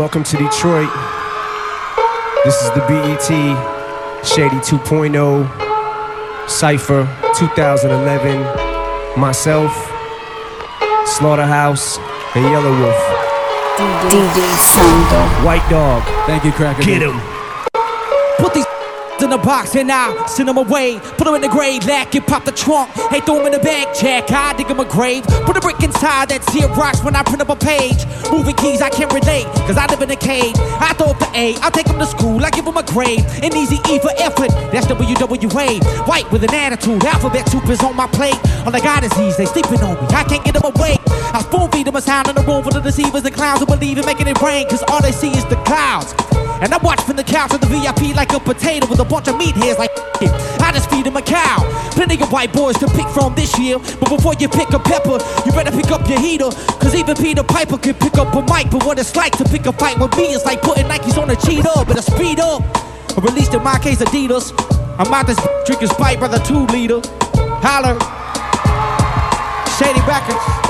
Welcome to Detroit. This is the BET Shady 2.0 Cypher 2011. Myself, Slaughterhouse, and Yelawolf. DJ Santo. White Dog. Thank you, Cracker. Get him. In the box and I send them away. Put them in the grave, lack it, pop the trunk. Hey, throw them in the bag, check. I dig them a grave. Put a brick inside that tear rocks when I print up a page. Moving keys, I can't relate, cause I live in a cave. I throw up the A, I'll take them to school, I give them a grade. An easy E for effort, that's WWA. White with an attitude, alphabet soup is on my plate. All I got is these, they sleeping on me, I can't get them away. I spoon feed them a sound in the room for the deceivers and clowns who believe in making it rain, cause all they see is the clouds. And I watch from the couch of the VIP like a potato with a bunch of meat hairs like I just feed him a cow. Plenty of white boys to pick from this year. But before you pick a pepper, you better pick up your heater. Cause even Peter Piper can pick up a mic. But what it's like to pick a fight with me is like putting Nikes on a cheetah. but Better speed up. Or at least in my case, Adidas. I'm out this drinking Sprite, brother, two liter. Holler. Shady Records.